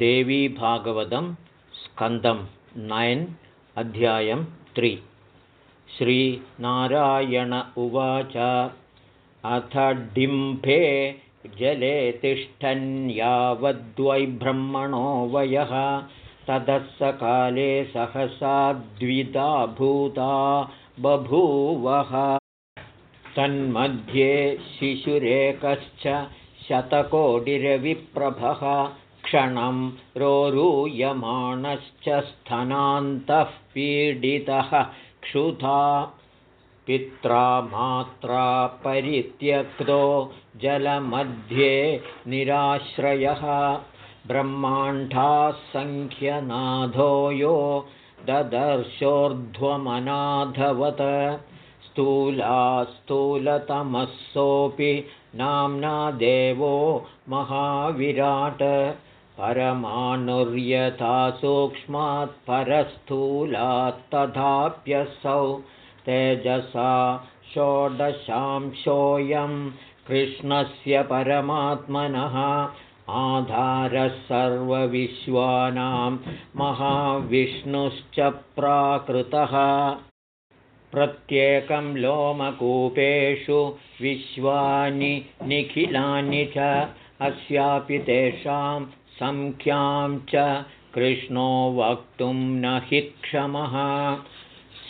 देवीभागवतं स्कन्दं nine अध्यायं त्रि। श्रीनारायण उवाच अथ डिम्फे जले तिष्ठन् यावद्वै ब्रह्मणो वयः ततः सहसा द्विधा भूता बभूवः। तन्मध्ये शिशुरेकश्च शतकोटिरविप्रभः क्षणं रोरूयमाणश्च स्थनान्तः पीडितः क्षुधा पित्रा मात्रा परित्यक्तो जलमध्ये निराश्रयः ब्रह्माण्डाः सङ्ख्यनाथो यो ददर्शोर्ध्वमनाधवत् स्थूला स्थूलतमःसोऽपि नाम्ना देवो महाविराट् परमानुर्यथा सूक्ष्मात् परस्थूलात् तथाप्यसौ तेजसा षोडशांशोऽयं कृष्णस्य परमात्मनः आधारः सर्वविश्वानां महाविष्णुश्च प्राकृतः। प्रत्येकं लोमकूपेषु विश्वानि निखिलानि च अस्यापि तेषां सङ्ख्यां च कृष्णो वक्तुं न हि क्षमः।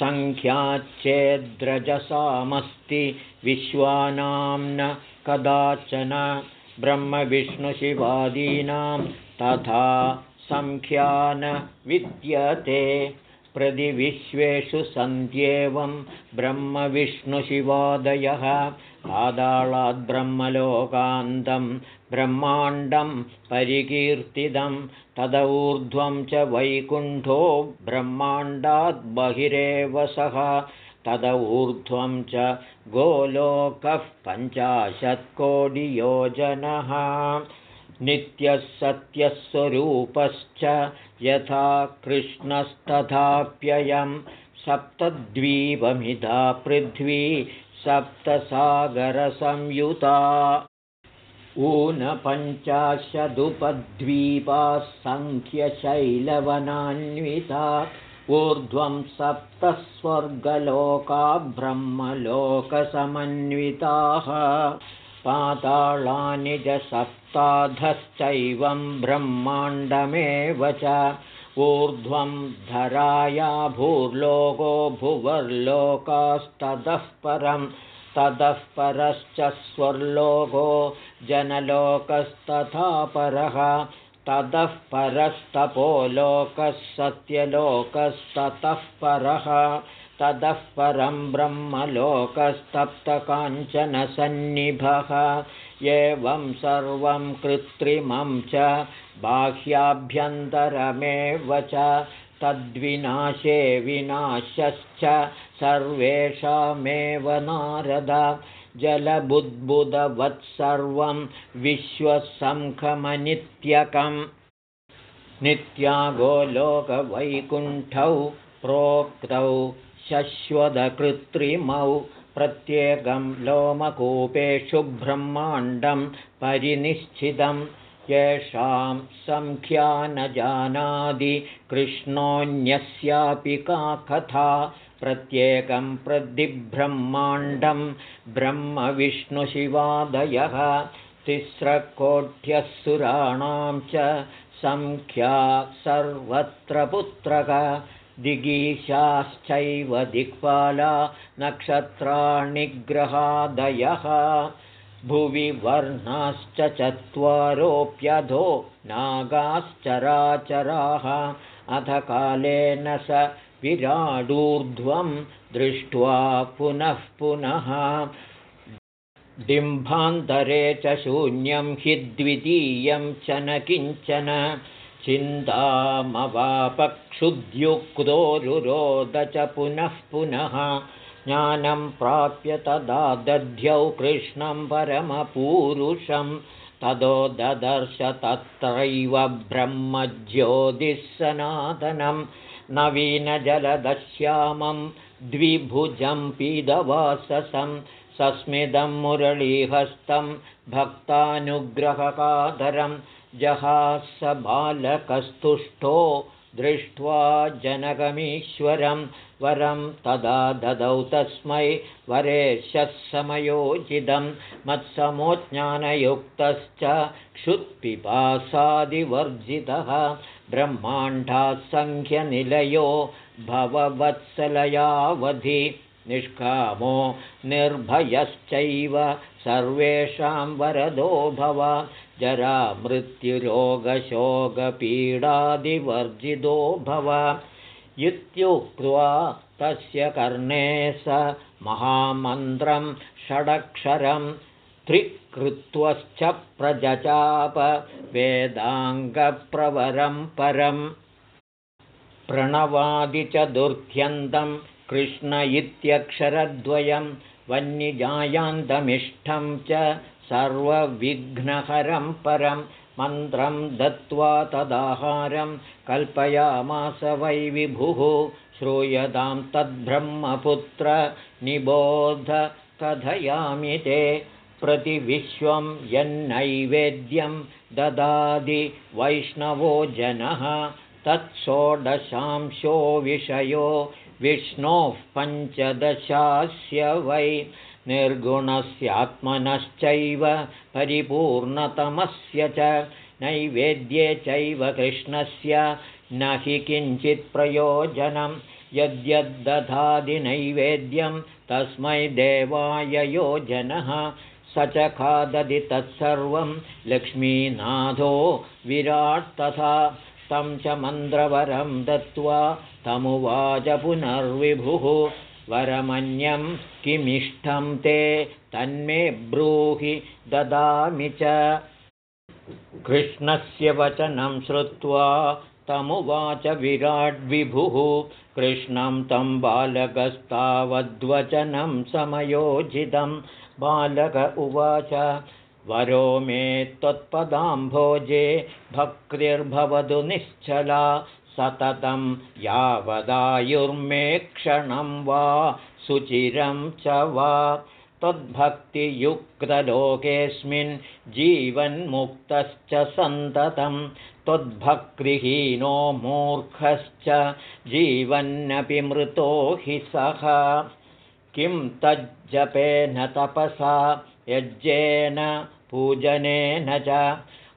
सङ्ख्याच्चेद्रजसामस्ति विश्वानां न कदाचन ब्रह्मविष्णुशिवादीनां तथा सङ्ख्या न विद्यते। प्रतिविश्वेषु सन्त्येवं ब्रह्मविष्णुशिवादयः पादाळाद्ब्रह्मलोकान्तं ब्रह्माण्डं परिकीर्तितं तदऊर्ध्वं च वैकुण्ठो ब्रह्माण्डाद्बहिरेव सः तदऊर्ध्वं च गोलोकः पञ्चाशत्कोटियोजनः। नित्यः सत्यस्वरूपश्च यथा कृष्णस्तथाप्ययं सप्तद्वीपमिधा पृथ्वी सप्तसागरसंयुता। ऊनपञ्चाशदुपद्वीपाः सङ्ख्यशैलवनान्विता ऊर्ध्वं सप्तस्वर्गलोका ब्रह्मलोकसमन्विताः। पाताळानि च सप्ताधश्चैवं ब्रह्माण्डमेव च ऊर्ध्वं धराया भूर्लोको भुवर्लोकास्ततः परं ततः परश्च स्वर्लोको जनलोकस्तथा परः ततः परस्तपोलोकः सत्यलोकस्ततः परः ततः परं ब्रह्मलोकस्तप्तकाञ्चनसन्निभः। एवं सर्वं कृत्रिमं च बाह्याभ्यन्तरमेव च तद्विनाशे विनाशश्च सर्वेषामेव नारद। जलबुद्बुदवत्सर्वं विश्वसङ्खमनित्यकम्। नित्यागोलोकवैकुण्ठौ प्रोक्तौ शश्वतकृत्रिमौ प्रत्येकं लोमकूपेषु ब्रह्माण्डं परिनिश्चितं। येषां सङ्ख्या न जानाति कृष्णोऽन्यस्यापि का कथा। प्रत्येकं प्रतिब्रह्माण्डं ब्रह्मविष्णुशिवादयः। तिस्रकोट्यः सुराणां च सङ्ख्या सर्वत्र पुत्रक दिगीशाश्चैव दिक्पाला नक्षत्राणि ग्रहादयः भुवि वर्णाश्च चत्वारोऽप्यधो नागाश्चराचराः। अथ कालेन स विराडूर्ध्वं दृष्ट्वा पुनः पुनः। डिम्भान्तरे च शून्यं हि द्वितीयं च न किञ्चन चिन्तामवापक्षुद्युक्तोरुरोद च पुनः पुनः ज्ञानं प्राप्य तदा दध्यौ कृष्णं परमपूरुषं। ततो ददर्श तत्रैव ब्रह्मज्योतिःसनातनं। नवीनजलदश्यामं द्विभुजं पीदवाससं। सस्मिदं मुरलीहस्तं भक्तानुग्रहकाधरं जहास बालकस्तुष्टो दृष्ट्वा जनकमीश्वरं वरं तदा ददौ तस्मै वरेशः समयोचितं मत्समोज्ञानयुक्तश्च क्षुत्पिपासादिवर्जितः ब्रह्माण्डासङ्ख्यनिलयो भववत्सलयावधि निष्कामो निर्भयश्चैव सर्वेषां वरदो भव। जरा मृत्युरोगशोकपीडादिवर्जितो भव। इत्युक्त्वा तस्य कर्णे स महामन्त्रं षडक्षरं त्रिकृत्वश्च प्रजचाप वेदाङ्गप्रवरं परम्। प्रणवादि च दुर्ध्यन्तं कृष्ण इत्यक्षरद्वयं वह्निजायान्तमिष्ठं च सर्वविघ्नहरं परं मन्त्रं दत्त्वा तदाहारं कल्पयामास वै विभुः श्रूयतां तद्ब्रह्मपुत्र निबोध कथयामि ते प्रतिविश्वं यन्नैवेद्यं ददाति वैष्णवो जनः तत्षोडशांशो विषयो विष्णोः पञ्चदशास्य वै निर्गुणस्यात्मनश्चैव परिपूर्णतमस्य च नैवेद्ये चैव कृष्णस्य न हि किञ्चित् प्रयोजनं यद्यद्दधादिनैवेद्यं तस्मै देवाय योजनः स च खादति तत्सर्वं लक्ष्मीनाथो विराट् तथा तं च मन्द्रवरं दत्त्वा तमुवाच पुनर्विभुः। वरमन्यं किमिष्टं ते तन्मे ब्रूहि ददामि च। कृष्णस्य वचनं श्रुत्वा तमुवाच विराड्विभुः कृष्णं तं बालकस्तावद्वचनं समयोजितं। बालक उवाच वरो मे त्वत्पदाम्भोजे भक्तिर्भवतु निश्चला सततं यावदायुर्मे क्षणं वा सुचिरं च वा। त्वद्भक्तियुक्तलोकेऽस्मिन् जीवन्मुक्तश्च सन्ततं त्वद्भक्तिहीनो मूर्खश्च जीवन्नपि मृतो हि सः। किं तज्जपेन तपसा यज्ञेन पूजनेन च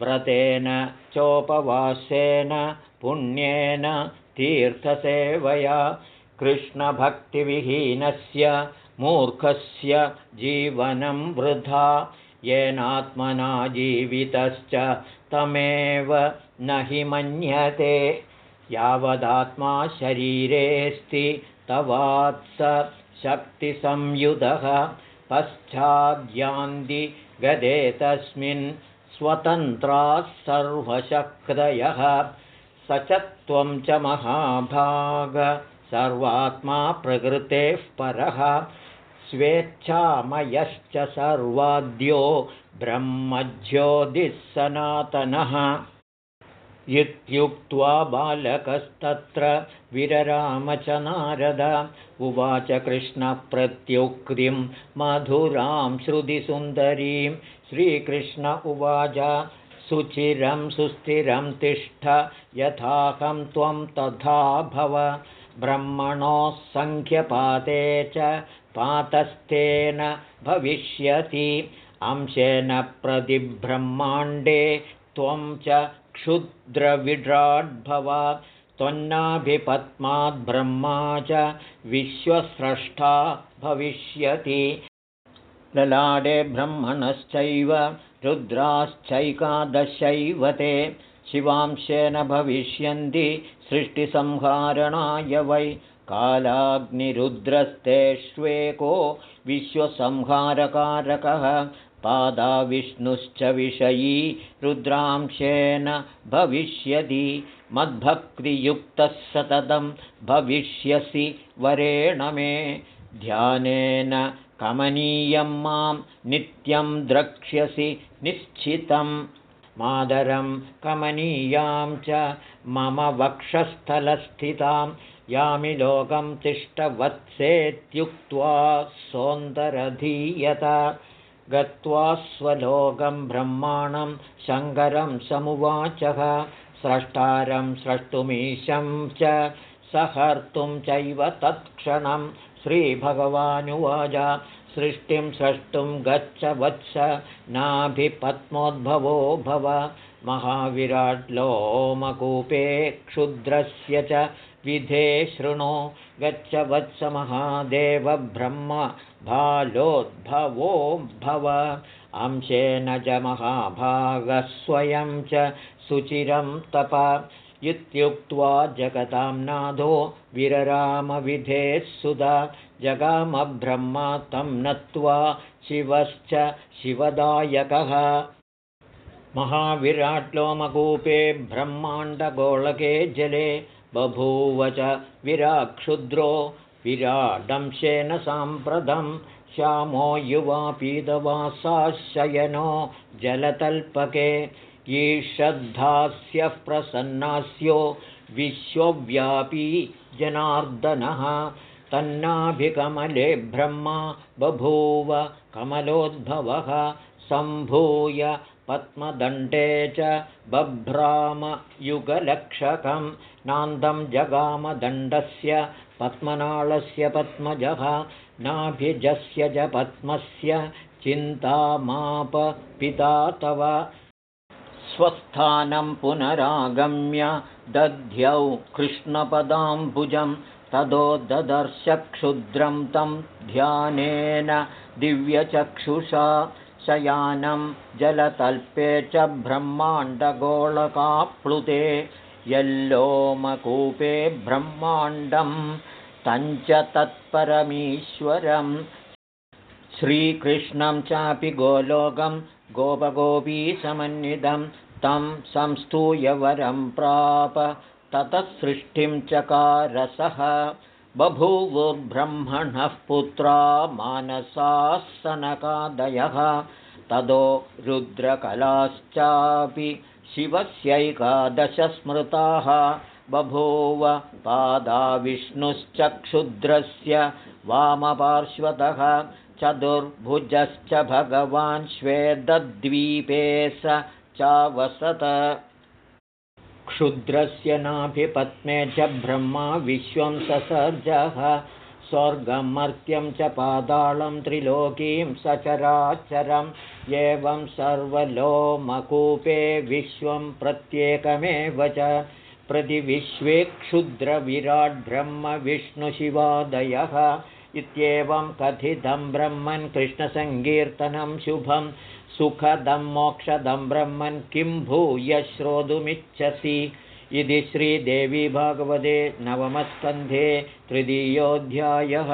व्रतेन चोपवासेन पुण्येन तीर्थसेवया कृष्णभक्तिविहीनस्य मूर्खस्य जीवनं वृथा येनात्मना जीवितश्च तमेव न हि मन्यते। यावदात्मा शरीरेऽस्ति तवात्स शक्तिसंयुधः पश्चाद्यान्ति गदे तस्मिन् स्वतन्त्राः सर्वशक्तयः। स च त्वं च महाभाग। सर्वात्मा प्रकृतेः परः। स्वेच्छामयश्च सर्वाद्यो ब्रह्मज्योतिःसनातनः इत्युक्त्वा बालकस्तत्र विरराम च नारद उवाच कृष्णप्रत्युक्तिं मधुरां श्रुतिसुन्दरीं श्रीकृष्ण उवाच सुचिरं सुस्थिरं तिष्ठ यथाहं त्वं तथा भव। ब्रह्मणोः सङ्ख्यपाते च पातस्तेन भविष्यति अंशेन प्रतिब्रह्माण्डे त्वं च क्षुद्रविड्राड्भव त्वन्नाभिपत्माद्ब्रह्मा च विश्वस्रष्टा भविष्यति। ललाडे ब्रह्मणश्चैव रुद्राश्चैकादशैव ते शिवांशेन भविष्यन्ति सृष्टिसंहारणाय वै। कालाग्निरुद्रस्तेष्वेको विश्वसंहारकारकः पादाविष्णुश्च विषयी रुद्रांशेन भविष्यति मद्भक्तियुक्तः सततं भविष्यसि वरेण मे। ध्यानेन कमनीयं मां नित्यं द्रक्ष्यसि निश्चितं। मादरं कमनीयां च मम वक्षस्थलस्थितां यामि लोकं तिष्ठवत्सेत्युक्त्वा सोन्दरधीयत गत्वा स्वलोकं ब्रह्माणं शङ्करं समुवाचः स्रष्टारं स्रष्टुमीशं च सहर्तुं चैव तत्क्षणं श्रीभगवानुवाच। सृष्टिं स्रष्टुं गच्छ वत्स नाभिपद्मोद्भवो भव महाविराट् लोमकूपे क्षुद्रस्य च विधे शृणु गच्छ वत्स महादेवब्रह्म भालोद्भवो भव अंशेन च महाभागस्वयं च सुचिरं तप। इत्युक्त्वा जगतां नाथो विररामविधेः सुधा। जगामब्रह्मा तं नत्वा शिवश्च शिवदायकः महाविराट्लोमकूपे ब्रह्माण्डगोलके जले बभूव च विराक्षुद्रो विराडंशेन साम्प्रतं श्यामो युवा पीतवासाशयनो जलतल्पके ईषद्धास्यः प्रसन्नास्यो विश्वव्यापी जनार्दनः तन्नाभिकमले ब्रह्मा बभूव कमलोद्भवः सम्भूय पद्मदण्डे च बभ्रामयुगलक्षकं नान्दं जगामदण्डस्य पद्मनाळस्य पद्मजः नाभिजस्य च पद्मस्य चिन्तामाप पिता तव। स्वस्थानं पुनरागम्य दध्यौ कृष्णपदाम्बुजम् ततो ददर्शक्षुद्रं तं ध्यानेन दिव्यचक्षुषा शयानं जलतल्पे च ब्रह्माण्डगोलकाप्लुते यल्लोमकूपे ब्रह्माण्डं तञ्च तत्परमीश्वरं श्रीकृष्णं चापि गोलोकं गोपगोपीसमन्वितं तं संस्तूयवरं प्राप ततः सृष्टिं चकारसः बभूवुर्ब्रह्मणः पुत्रा मानसाः सनकादयः ततो रुद्रकलाश्चापि शिवस्यैकादशस्मृताः। बभूव पादाविष्णुश्च क्षुद्रस्य वामपार्श्वतः चतुर्भुजश्च भगवान् श्वेदद्वीपे स चावसत क्षुद्रस्य नाभिपत्मे च ब्रह्मा विश्वं ससर्जः स्वर्गमर्त्यं च पादालं त्रिलोकीं सचराचरम्। एवं सर्वलोमकूपे विश्वं प्रत्येकमेव च। प्रतिविश्वे क्षुद्रविराड्ब्रह्मविष्णुशिवादयः इत्येवं कथितं ब्रह्मन् कृष्णसङ्कीर्तनं शुभम् सुखदं मोक्षदं ब्रह्मन् किं भूय श्रोतुमिच्छसि? इति श्रीदेवी भागवते नवमस्कन्धे तृतीयोऽध्यायः